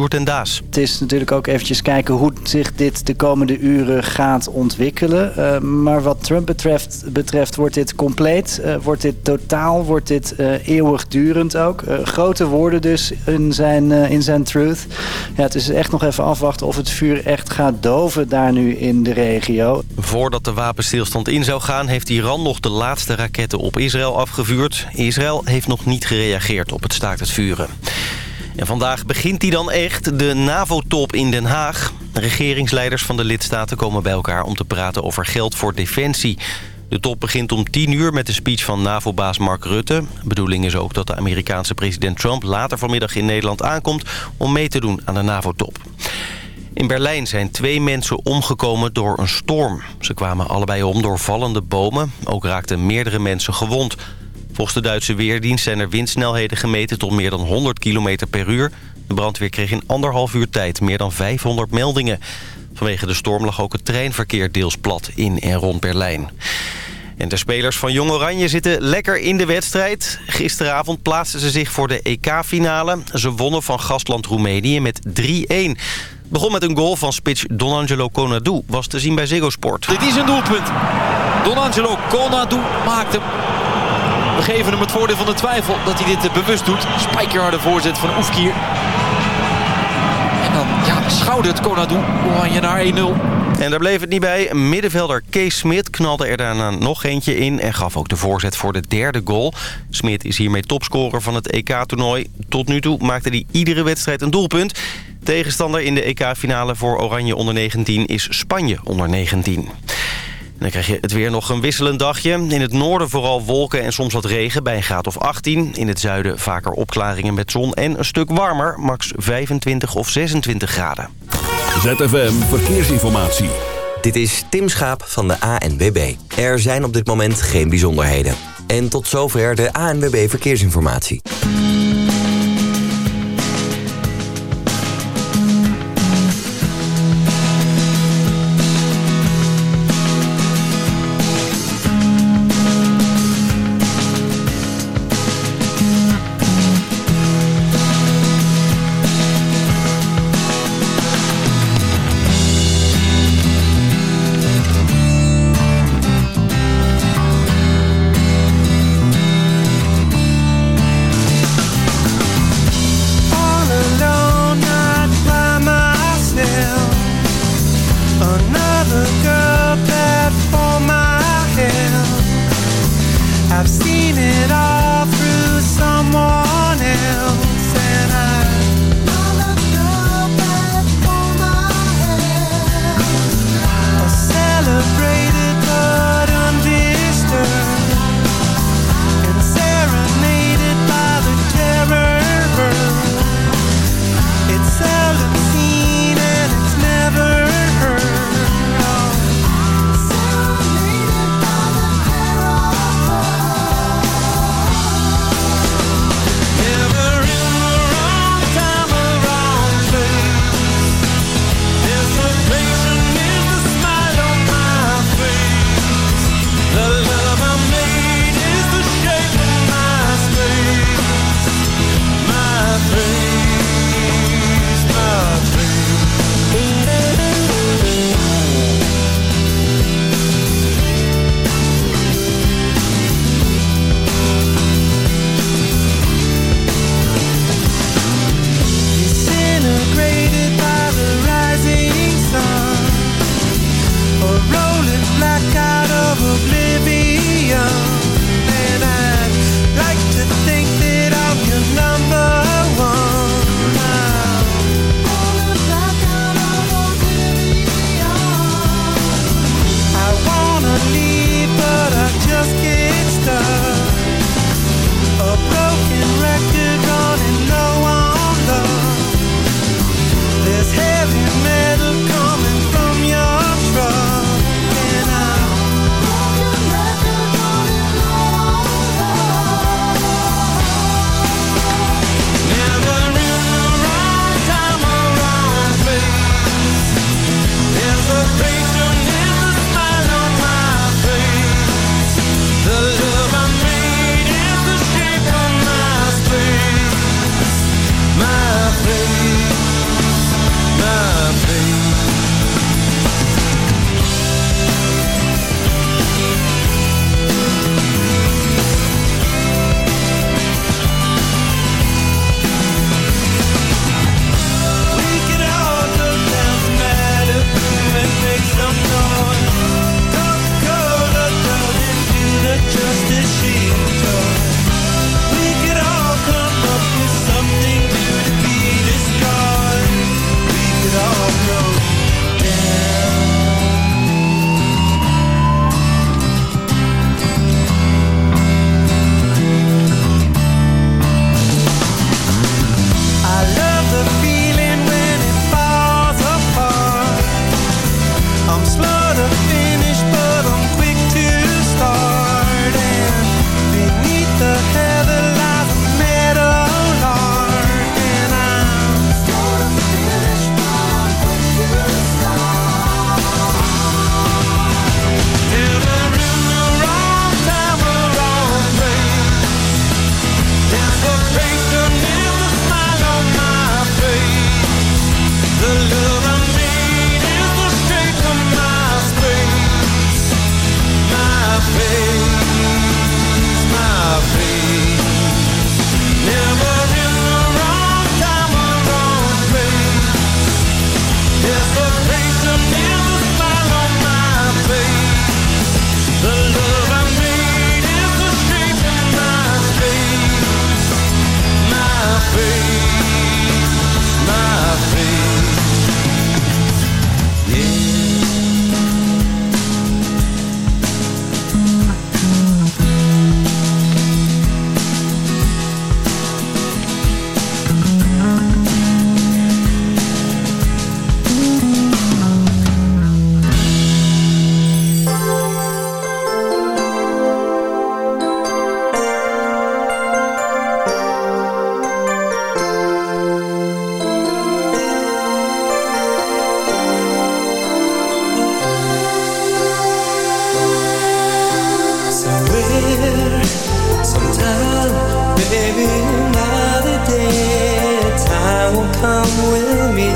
Sjoerd en Daas. Het is natuurlijk ook eventjes kijken hoe zich dit de komende uren gaat ontwikkelen. Uh, maar wat Trump betreft, betreft wordt dit compleet, uh, wordt dit totaal, wordt dit uh, eeuwigdurend ook. grote woorden dus in zijn, in zijn truth. Ja, het is echt nog even afwachten of het vuur echt gaat doven daar nu in de regio. Voordat de wapenstilstand in zou gaan heeft Iran nog de laatste raketten op Israël afgevuurd. Israël heeft nog niet gereageerd op het staakt het vuren. En vandaag begint die dan echt, de NAVO-top in Den Haag. regeringsleiders van de lidstaten komen bij elkaar om te praten over geld voor defensie. De top begint om 10 uur met de speech van NAVO-baas Mark Rutte. De bedoeling is ook dat de Amerikaanse president Trump later vanmiddag in Nederland aankomt... om mee te doen aan de NAVO-top. In Berlijn zijn twee mensen omgekomen door een storm. Ze kwamen allebei om door vallende bomen. Ook raakten meerdere mensen gewond. Volgens de Duitse Weerdienst zijn er windsnelheden gemeten tot meer dan 100 km per uur. De brandweer kreeg in anderhalf uur tijd meer dan 500 meldingen. Vanwege de storm lag ook het treinverkeer deels plat in en rond Berlijn. En de spelers van Jong Oranje zitten lekker in de wedstrijd. Gisteravond plaatsten ze zich voor de EK-finale. Ze wonnen van gastland Roemenië met 3-1. Begon met een goal van spits Donangelo Conadu. Was te zien bij Ziggo Sport. Dit is een doelpunt. Donangelo Conadu maakt hem. We geven hem het voordeel van de twijfel dat hij dit bewust doet. Spijkerharde voorzet van Oefkier. En dan ja, schoudert Conadu Oranje naar 1-0. En daar bleef het niet bij. Middenvelder Kees Smit knalde er daarna nog eentje in... en gaf ook de voorzet voor de derde goal. Smit is hiermee topscorer van het EK-toernooi. Tot nu toe maakte hij iedere wedstrijd een doelpunt. Tegenstander in de EK-finale voor Oranje onder 19 is Spanje onder 19. Dan krijg je het weer nog een wisselend dagje. In het noorden vooral wolken en soms wat regen bij een graad of 18. In het zuiden vaker opklaringen met zon en een stuk warmer. Max 25 of 26 graden. ZFM Verkeersinformatie. Dit is Tim Schaap van de ANWB. Er zijn op dit moment geen bijzonderheden. En tot zover de ANWB Verkeersinformatie.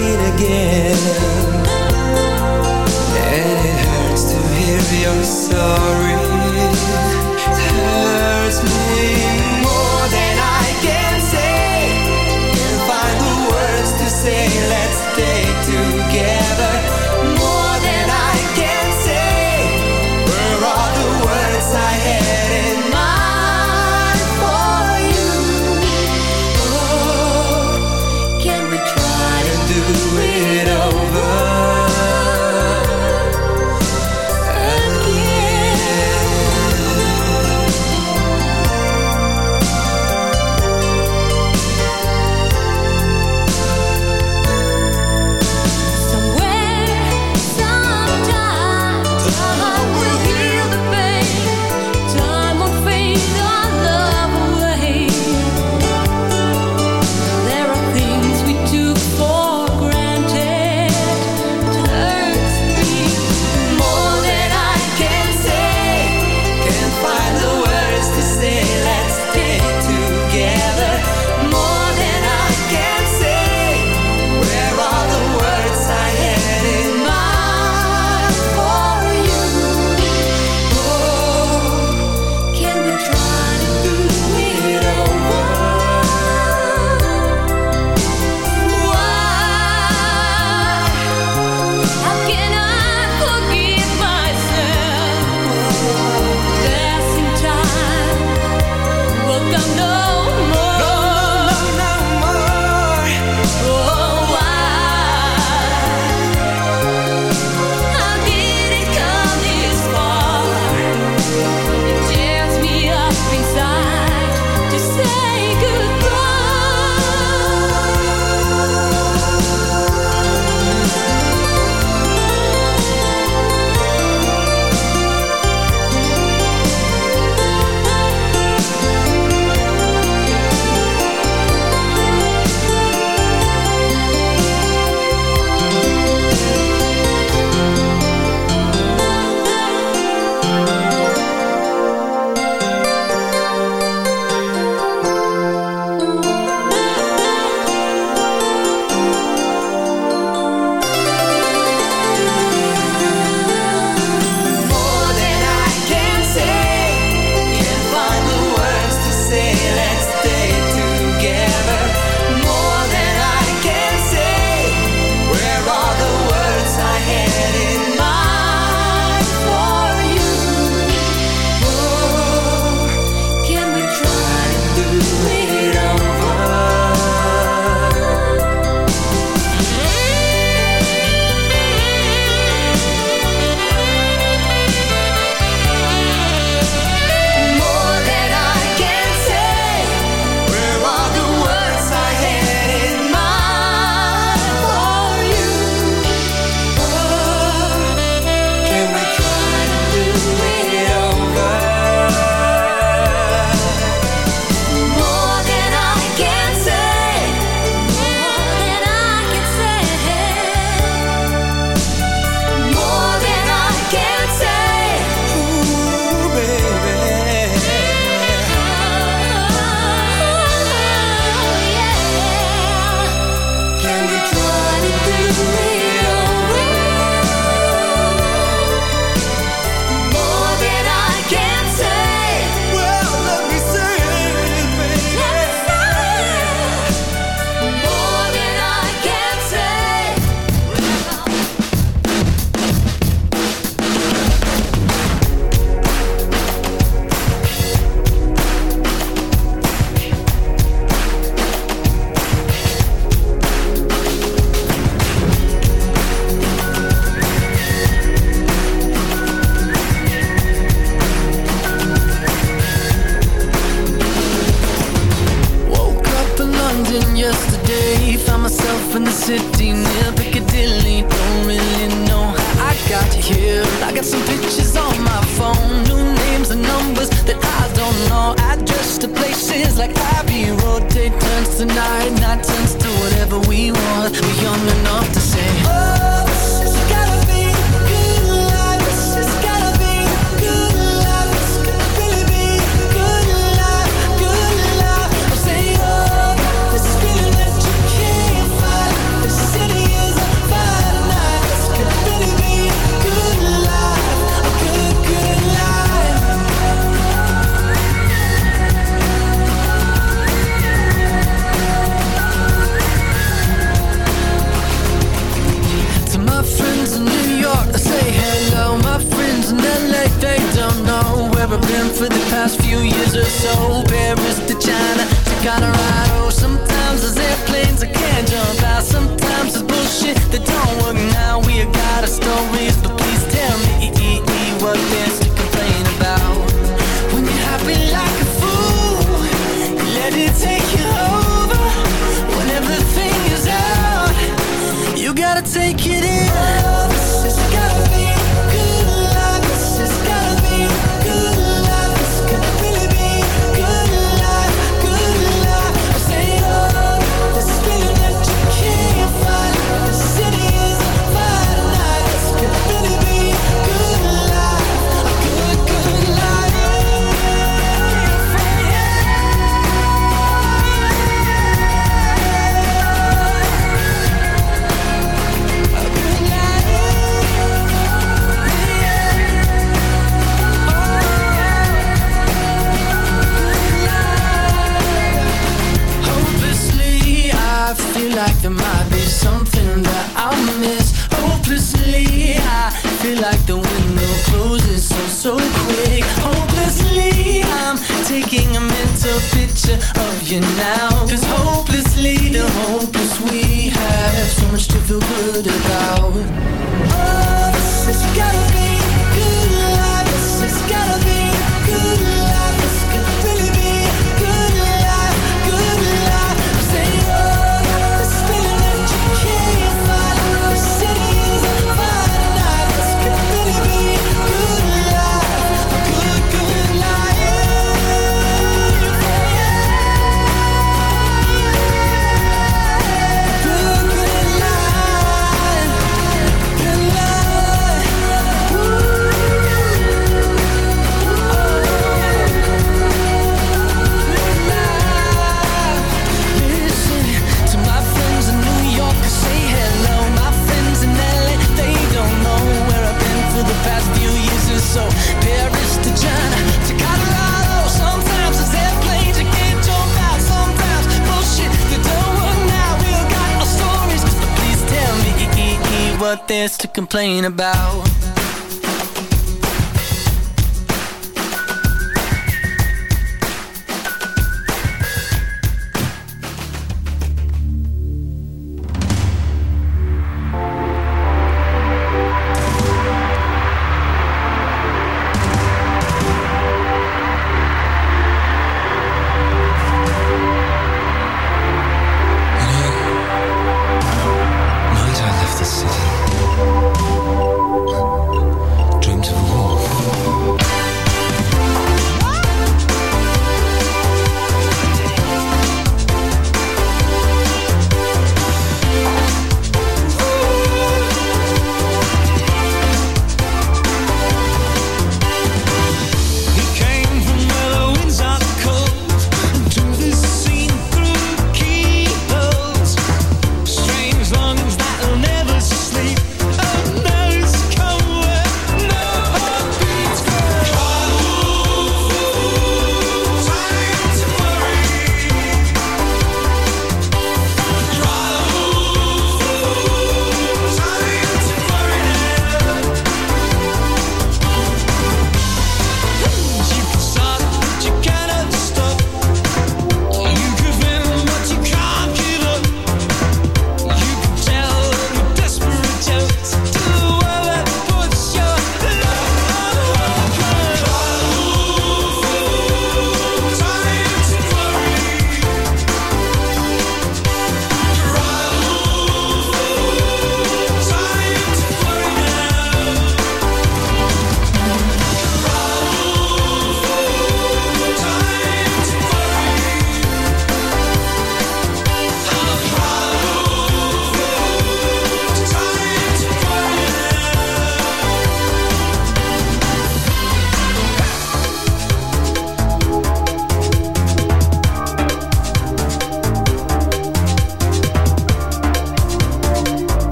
meet again. And it hurts to hear you're sorry It hurts me. What to complain about.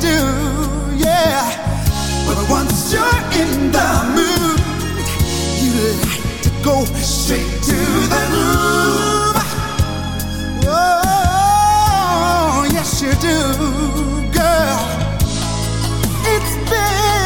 do, yeah. Well once you're in the mood you like to go straight to the moon yes you do girl. It's been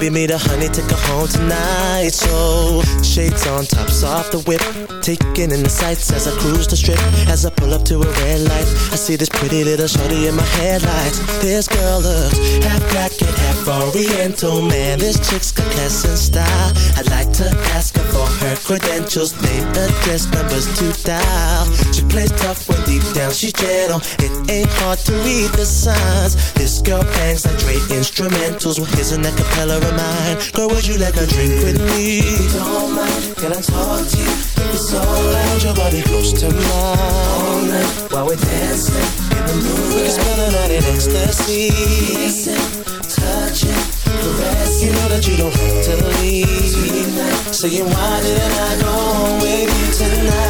Maybe meet a honey, take her home tonight. So shades on, tops off the whip, taking in the sights as I cruise the strip. As I pull up to a red light, I see this pretty little shorty in my headlights. This girl looks half black oriental. Man, this chick's got class and style. I'd like to ask her for her credentials, name, address, numbers to dial. She plays tough when deep down she's gentle. It ain't hard to read the signs. This girl bangs like Dre instrumentals. Well, here's an acapella of mine. Girl, would you like a drink with me? Don't mind, can I talk to you? It's alright, your body close to mine. All night while we're dancing in the moonlight. We can spend the night in ecstasy. Kissing, touching, caressing. You know that you don't have to leave. Saying why didn't I go home with you tonight?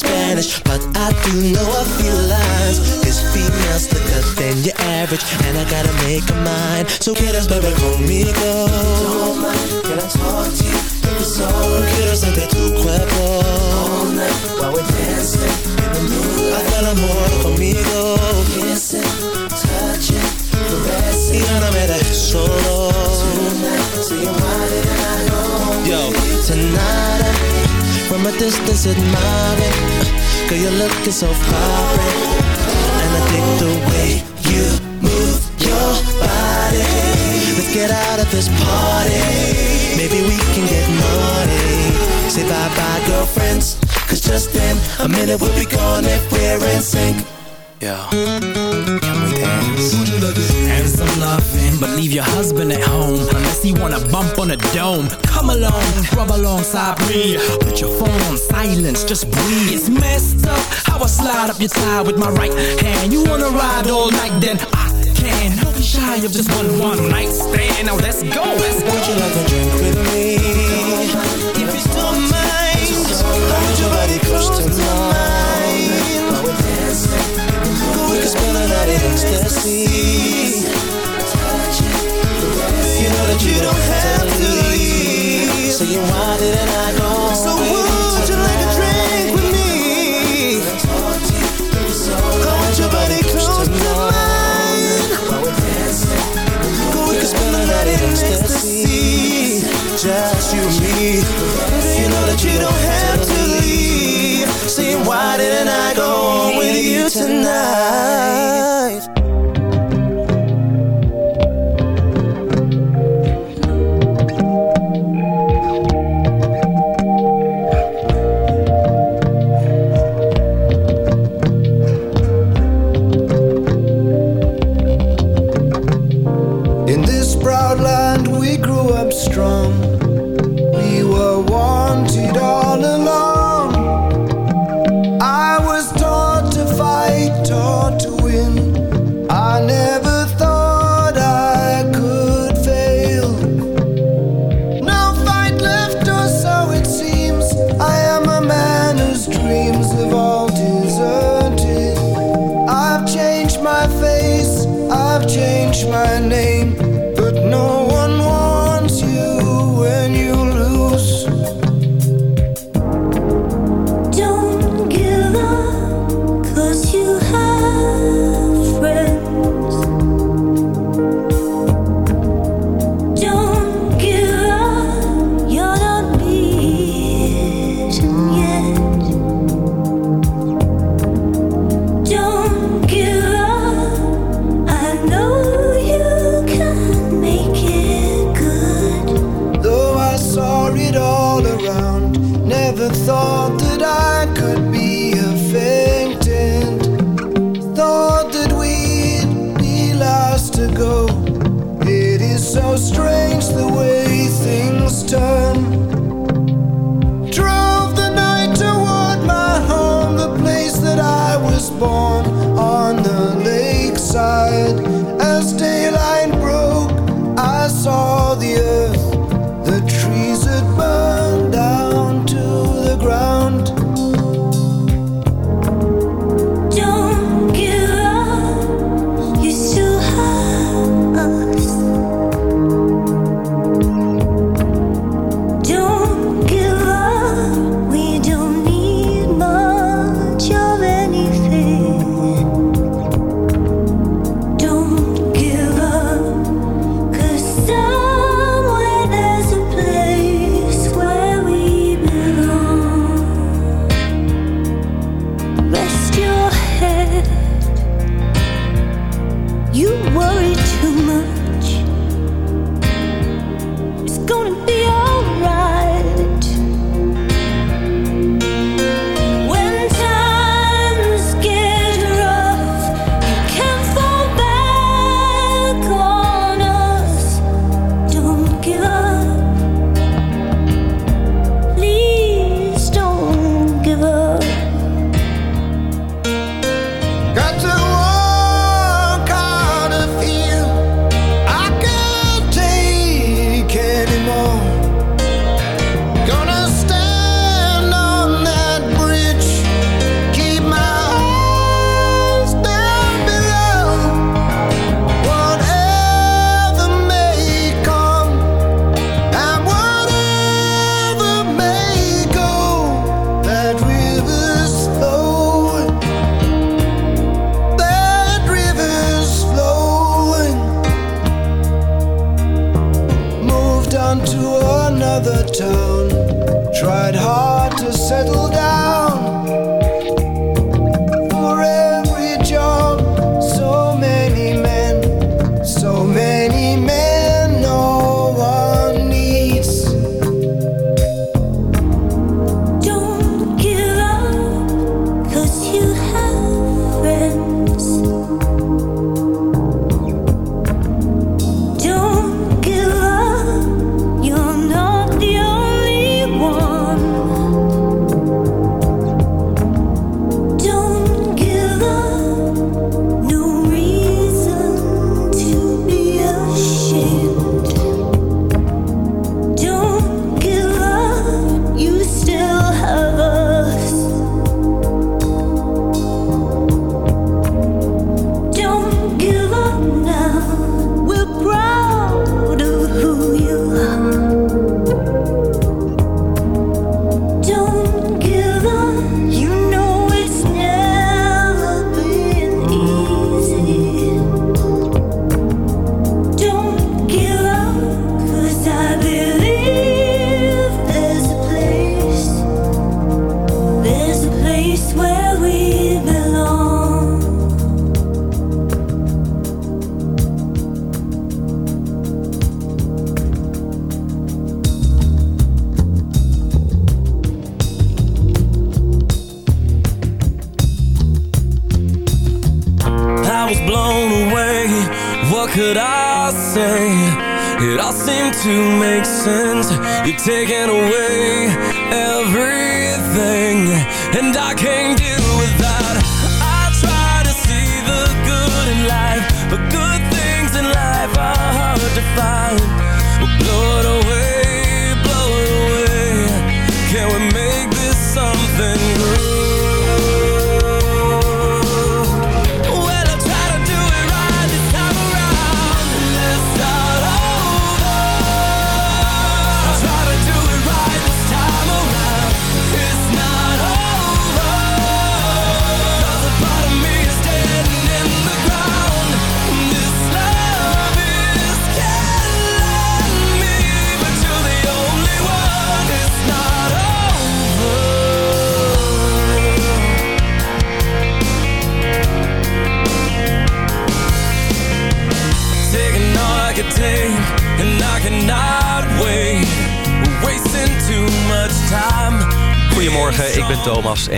Spanish, but I do know a few lines. This female's slicker than your average, and I gotta make a mind. So quieres beber conmigo? Toma, can I talk to you? Quiero sentir tu cuerpo All night while we're dancing in the moonlight Haz el amor conmigo Kissing, touching, caressing Y ahora me dejes solo Tonight, so From a distance admiring Girl, you're looking so vibrant And I dig the way you move your body Let's get out of this party. Maybe we can get naughty Say bye-bye girlfriends. Cause just in a minute we'll be gone if we're in sync. Yo, can we dance? And some loving, but leave your husband at home. Unless he wanna bump on a dome. Come along, rub alongside me. Put your silence, just breathe. It's messed up how I slide up your thigh with my right hand. You wanna ride all night, then I can. Don't be shy of just one one night stand. Now let's go. Let's go. Would you like a drink with me? If you don't mind, hold your body close to mine. We can spend a night in ecstasy. You know that you don't have to leave. So you it and I you taking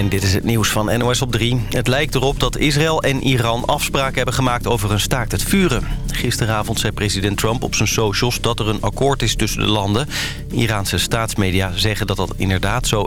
en dit is het nieuws van NOS op 3. Het lijkt erop dat Israël en Iran afspraken hebben gemaakt over een staakt het vuren. Gisteravond zei president Trump op zijn socials dat er een akkoord is tussen de landen. Iraanse staatsmedia zeggen dat dat inderdaad zo